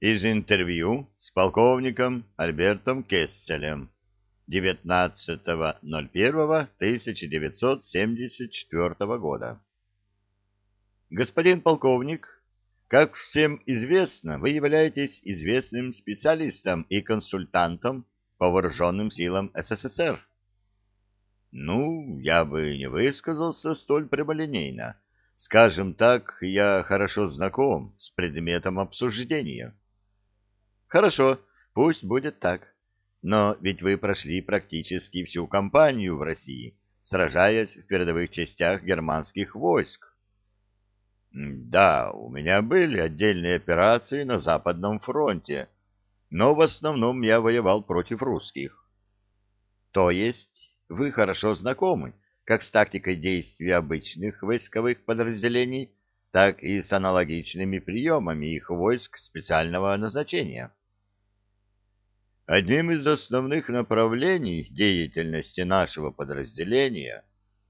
Из интервью с полковником Альбертом Кесселем 19.01.1974 года. Господин полковник, как всем известно, вы являетесь известным специалистом и консультантом по вооруженным силам СССР. Ну, я бы не высказался столь прямолинейно. Скажем так, я хорошо знаком с предметом обсуждения. Хорошо, пусть будет так. Но ведь вы прошли практически всю кампанию в России, сражаясь в передовых частях германских войск. Да, у меня были отдельные операции на Западном фронте, но в основном я воевал против русских. То есть вы хорошо знакомы как с тактикой действия обычных войсковых подразделений, так и с аналогичными приемами их войск специального назначения. Одним из основных направлений деятельности нашего подразделения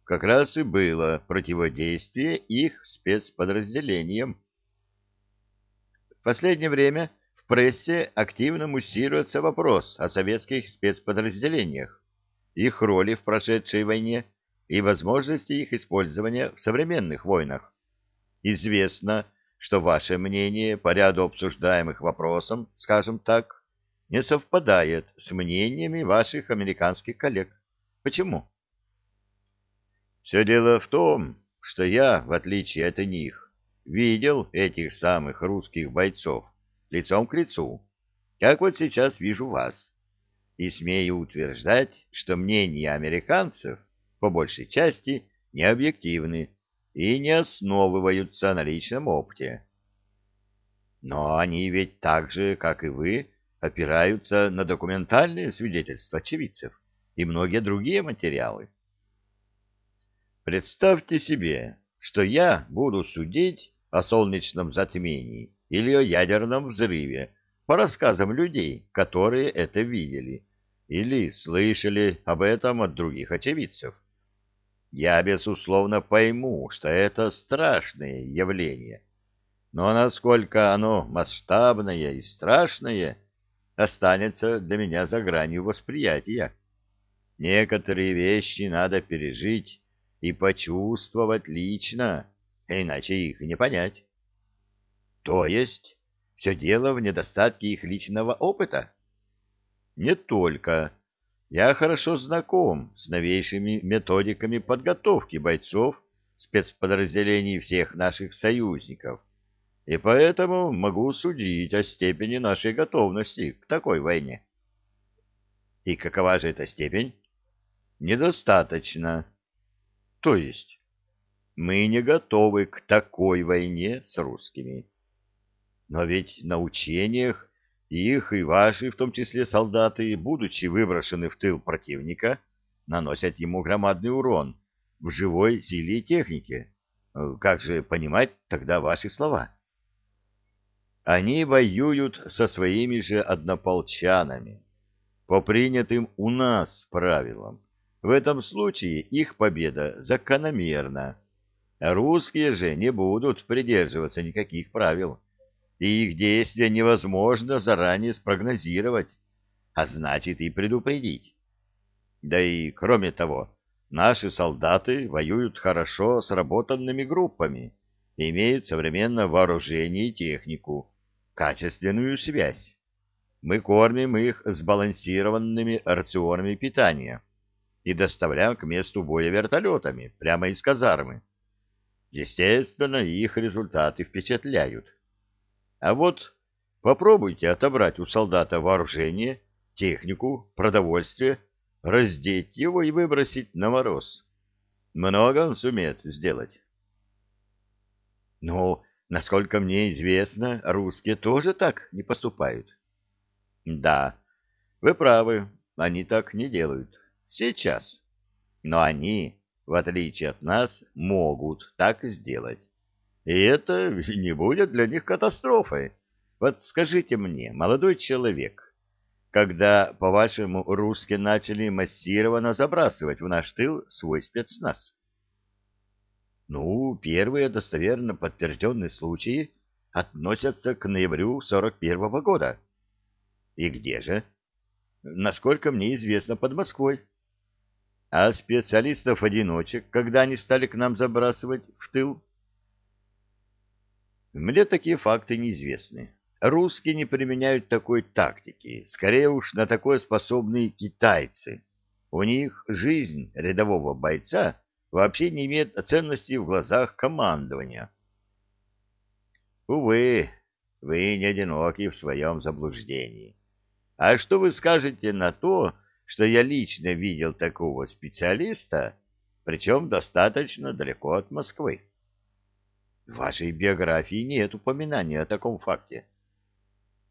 как раз и было противодействие их спецподразделениям. В последнее время в прессе активно муссируется вопрос о советских спецподразделениях их роли в прошедшей войне и возможности их использования в современных войнах. Известно, что ваше мнение по ряду обсуждаемых вопросов, скажем так, не совпадает с мнениями ваших американских коллег. Почему? Все дело в том, что я, в отличие от них, видел этих самых русских бойцов лицом к лицу, как вот сейчас вижу вас и смею утверждать, что мнения американцев по большей части не объективны и не основываются на личном опыте. Но они ведь так же, как и вы, опираются на документальные свидетельства очевидцев и многие другие материалы. Представьте себе, что я буду судить о солнечном затмении или о ядерном взрыве по рассказам людей, которые это видели, или слышали об этом от других очевидцев. Я, безусловно, пойму, что это страшное явление, но насколько оно масштабное и страшное, останется для меня за гранью восприятия. Некоторые вещи надо пережить и почувствовать лично, иначе их не понять. То есть все дело в недостатке их личного опыта? Не только. Я хорошо знаком с новейшими методиками подготовки бойцов спецподразделений всех наших союзников, и поэтому могу судить о степени нашей готовности к такой войне. И какова же эта степень? Недостаточно. То есть мы не готовы к такой войне с русскими. Но ведь на учениях их и ваши, в том числе солдаты, будучи выброшены в тыл противника, наносят ему громадный урон в живой силе и технике. Как же понимать тогда ваши слова? Они воюют со своими же однополчанами, по принятым у нас правилам. В этом случае их победа закономерна. Русские же не будут придерживаться никаких правил и их действия невозможно заранее спрогнозировать, а значит и предупредить. Да и, кроме того, наши солдаты воюют хорошо сработанными группами, имеют современное вооружение и технику, качественную связь. Мы кормим их сбалансированными рационами питания и доставляем к месту боя вертолетами прямо из казармы. Естественно, их результаты впечатляют. А вот попробуйте отобрать у солдата вооружение, технику, продовольствие, раздеть его и выбросить на мороз. Много он сумеет сделать. Но, насколько мне известно, русские тоже так не поступают. Да, вы правы, они так не делают. Сейчас. Но они, в отличие от нас, могут так сделать. И это не будет для них катастрофой. Вот скажите мне, молодой человек, когда, по-вашему, русские начали массированно забрасывать в наш тыл свой спецназ? Ну, первые достоверно подтвержденные случаи относятся к ноябрю 41-го года. И где же? Насколько мне известно, под Москвой. А специалистов-одиночек, когда они стали к нам забрасывать в тыл? Мне такие факты неизвестны. Русские не применяют такой тактики, скорее уж на такое способны китайцы. У них жизнь рядового бойца вообще не имеет ценности в глазах командования. Увы, вы не одиноки в своем заблуждении. А что вы скажете на то, что я лично видел такого специалиста, причем достаточно далеко от Москвы? В вашей биографии нет упоминания о таком факте.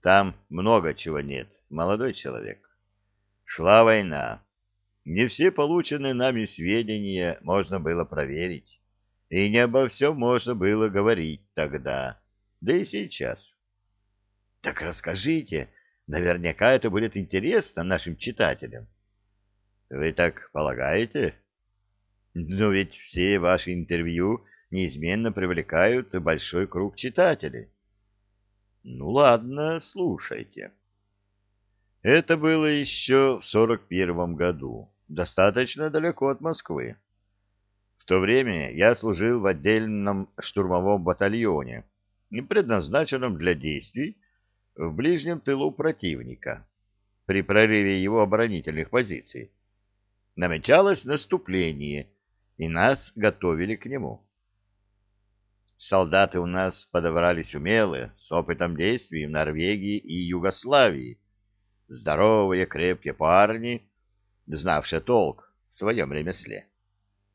Там много чего нет, молодой человек. Шла война. Не все полученные нами сведения можно было проверить, и не обо всем можно было говорить тогда да и сейчас. Так расскажите, наверняка это будет интересно нашим читателям. Вы так полагаете? Но ведь все ваши интервью неизменно привлекают большой круг читателей. Ну ладно, слушайте. Это было еще в сорок первом году, достаточно далеко от Москвы. В то время я служил в отдельном штурмовом батальоне, предназначенном для действий в ближнем тылу противника при прорыве его оборонительных позиций. Намечалось наступление, и нас готовили к нему. Солдаты у нас подобрались умелые, с опытом действий в Норвегии и Югославии. Здоровые, крепкие парни, знавшие толк в своем ремесле.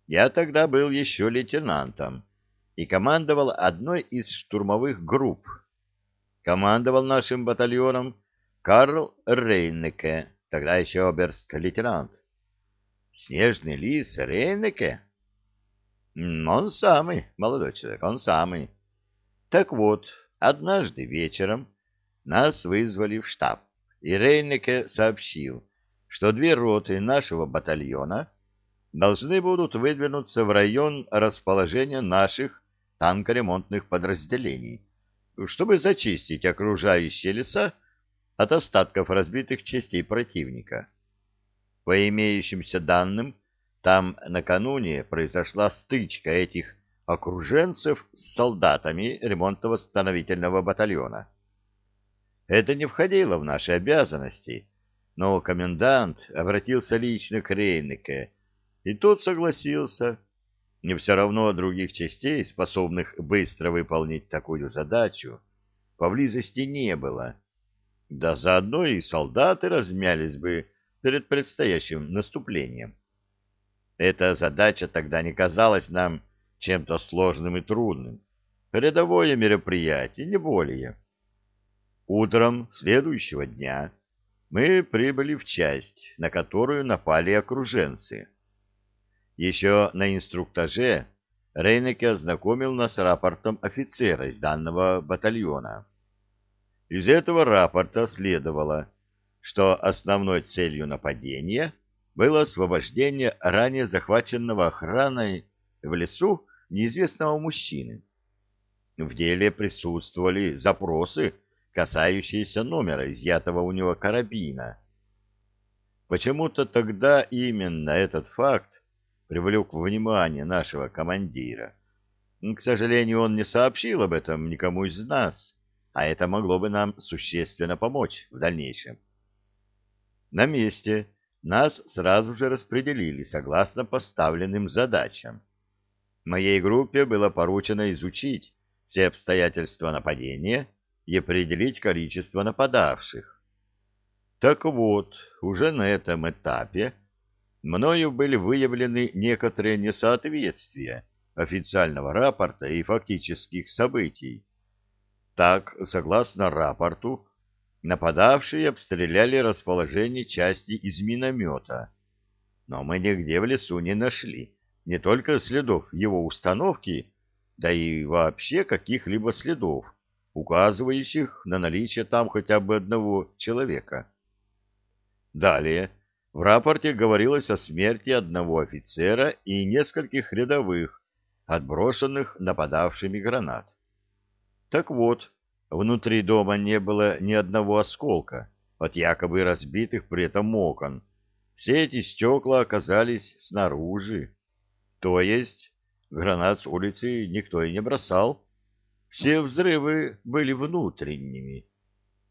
Я тогда был еще лейтенантом, и командовал одной из штурмовых групп. Командовал нашим батальоном Карл Рейнеке, тогда еще оберст-лейтенант. Снежный лис Рейнеке? Он самый, молодой человек, он самый. Так вот, однажды вечером нас вызвали в штаб, и Рейнеке сообщил, что две роты нашего батальона должны будут выдвинуться в район расположения наших танкоремонтных подразделений, чтобы зачистить окружающие леса от остатков разбитых частей противника. По имеющимся данным, там накануне произошла стычка этих окруженцев с солдатами ремонтно-восстановительного батальона. Это не входило в наши обязанности, но комендант обратился лично к Рейнеке, и тот согласился, не все равно других частей, способных быстро выполнить такую задачу, поблизости не было. Да заодно и солдаты размялись бы перед предстоящим наступлением. Эта задача тогда не казалась нам чем-то сложным и трудным. Рядовое мероприятие, не более. Утром следующего дня мы прибыли в часть, на которую напали окруженцы. Еще на инструктаже Рейнеке ознакомил нас с рапортом офицера из данного батальона. Из этого рапорта следовало, что основной целью нападения было освобождение ранее захваченного охраной в лесу неизвестного мужчины. В деле присутствовали запросы, касающиеся номера изъятого у него карабина. Почему-то тогда именно этот факт привлек внимание нашего командира. К сожалению, он не сообщил об этом никому из нас, а это могло бы нам существенно помочь в дальнейшем. На месте нас сразу же распределили согласно поставленным задачам. Моей группе было поручено изучить все обстоятельства нападения и определить количество нападавших. Так вот, уже на этом этапе мною были выявлены некоторые несоответствия официального рапорта и фактических событий. Так, согласно рапорту, нападавшие обстреляли расположение части из миномета, но мы нигде в лесу не нашли не только следов его установки, да и вообще каких-либо следов, указывающих на наличие там хотя бы одного человека. Далее, в рапорте говорилось о смерти одного офицера и нескольких рядовых, отброшенных нападавшими гранат. Так вот, внутри дома не было ни одного осколка от якобы разбитых при этом окон. Все эти стекла оказались снаружи. То есть гранат с улицы никто и не бросал. Все взрывы были внутренними.